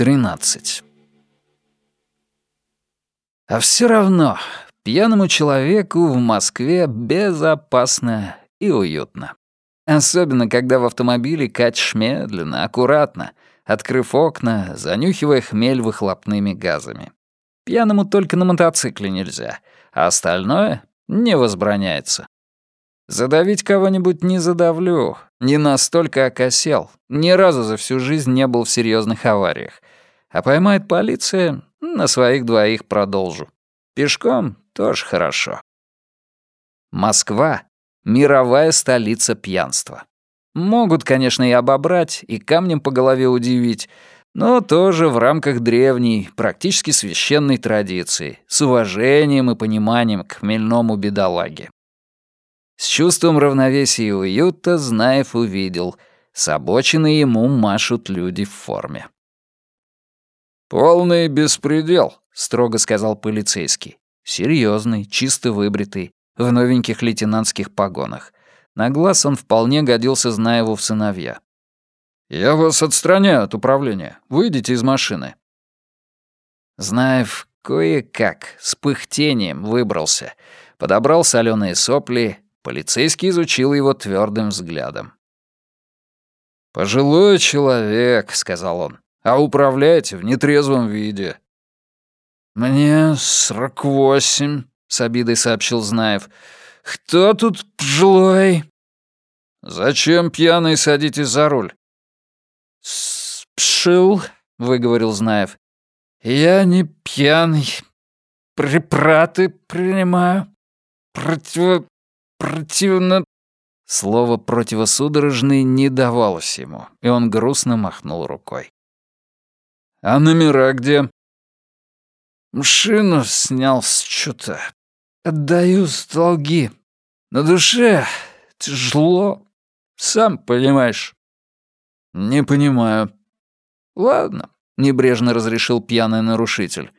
13. А все равно пьяному человеку в Москве безопасно и уютно. Особенно, когда в автомобиле катишь медленно, аккуратно, открыв окна, занюхивая хмель выхлопными газами. Пьяному только на мотоцикле нельзя, а остальное не возбраняется. Задавить кого-нибудь не задавлю, не настолько окосел, ни разу за всю жизнь не был в серьезных авариях. А поймает полиция, на своих двоих продолжу. Пешком тоже хорошо. Москва — мировая столица пьянства. Могут, конечно, и обобрать, и камнем по голове удивить, но тоже в рамках древней, практически священной традиции, с уважением и пониманием к хмельному бедолаге. С чувством равновесия и уюта Знаев увидел, с обочины ему машут люди в форме. «Полный беспредел», — строго сказал полицейский. Серьезный, чисто выбритый, в новеньких лейтенантских погонах. На глаз он вполне годился Знаеву в сыновья. «Я вас отстраняю от управления. Выйдите из машины». Знаев кое-как, с пыхтением выбрался, подобрал соленые сопли, полицейский изучил его твердым взглядом. «Пожилой человек», — сказал он, — «а управляете в нетрезвом виде». «Мне сорок восемь», — с обидой сообщил Знаев. «Кто тут пожилой?» «Зачем пьяный садитесь за руль?» «Спшил», — выговорил Знаев. «Я не пьяный. Препраты принимаю. Противо... противно...» Слово «противосудорожный» не давалось ему, и он грустно махнул рукой. «А номера где?» «Машину снял с чё-то. Отдаю с долги. На душе тяжело, сам понимаешь». «Не понимаю». «Ладно», — небрежно разрешил пьяный нарушитель.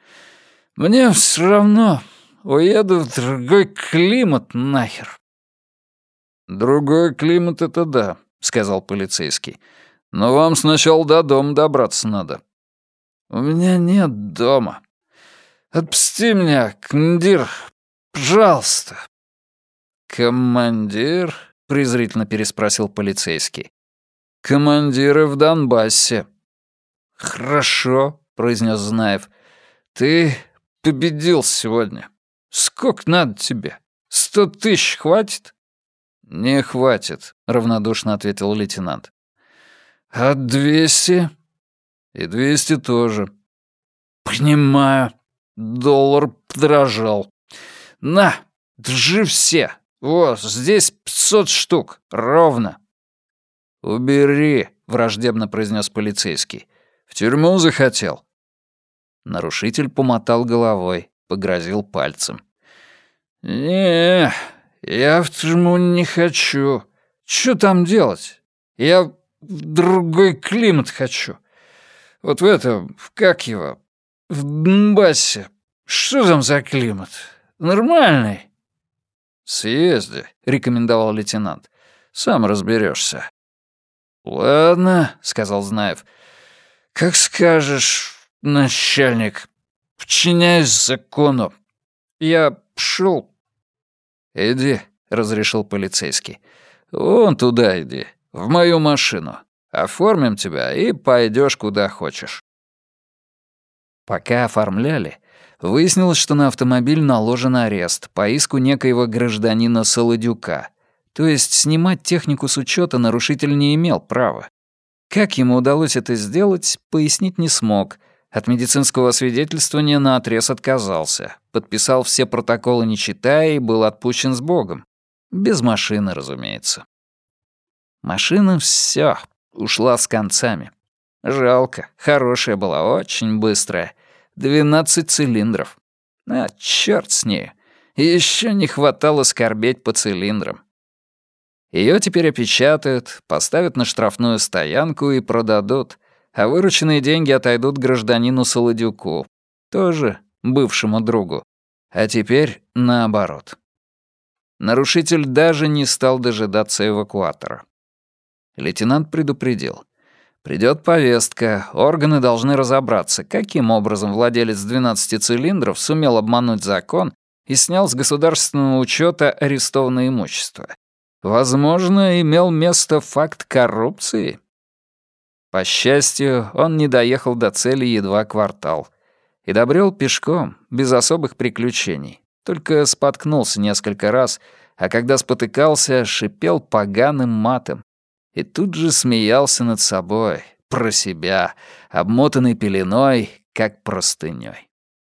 «Мне все равно. Уеду в другой климат нахер». «Другой климат — это да», — сказал полицейский. «Но вам сначала до дома добраться надо». «У меня нет дома. Отпусти меня, командир, пожалуйста». «Командир?» — презрительно переспросил полицейский. «Командиры в Донбассе». «Хорошо», — произнес Знаев. «Ты победил сегодня. Сколько надо тебе? Сто тысяч хватит?» «Не хватит», — равнодушно ответил лейтенант. «А двести?» «И двести тоже». «Понимаю. Доллар подорожал. На, держи все. Вот, здесь пятьсот штук. Ровно». «Убери», — враждебно произнес полицейский. «В тюрьму захотел». Нарушитель помотал головой, погрозил пальцем. «Не, я в тюрьму не хочу. Что там делать? Я в другой климат хочу. Вот в этом, в как его, в Донбассе. Что там за климат? Нормальный?» «Съезди», — рекомендовал лейтенант. «Сам разберешься. «Ладно», — сказал Знаев. «Как скажешь, начальник. Подчиняюсь закону. Я пшел». «Иди», — разрешил полицейский. «Вон туда иди, в мою машину. Оформим тебя и пойдешь куда хочешь». Пока оформляли, выяснилось, что на автомобиль наложен арест по иску некоего гражданина Солодюка — то есть снимать технику с учета нарушитель не имел права. Как ему удалось это сделать, пояснить не смог. От медицинского свидетельствования на отрез отказался. Подписал все протоколы не читая и был отпущен с Богом. Без машины, разумеется. Машина все ушла с концами. Жалко, хорошая была, очень быстрая. Двенадцать цилиндров. А, черт с ней. Еще не хватало скорбеть по цилиндрам. Ее теперь опечатают, поставят на штрафную стоянку и продадут, а вырученные деньги отойдут гражданину Солодюку, тоже бывшему другу. А теперь наоборот. Нарушитель даже не стал дожидаться эвакуатора. Лейтенант предупредил. Придет повестка, органы должны разобраться, каким образом владелец 12 цилиндров сумел обмануть закон и снял с государственного учета арестованное имущество. Возможно, имел место факт коррупции. По счастью, он не доехал до цели едва квартал и добрел пешком, без особых приключений. Только споткнулся несколько раз, а когда спотыкался, шипел поганым матом, и тут же смеялся над собой, про себя, обмотанный пеленой, как простынёй.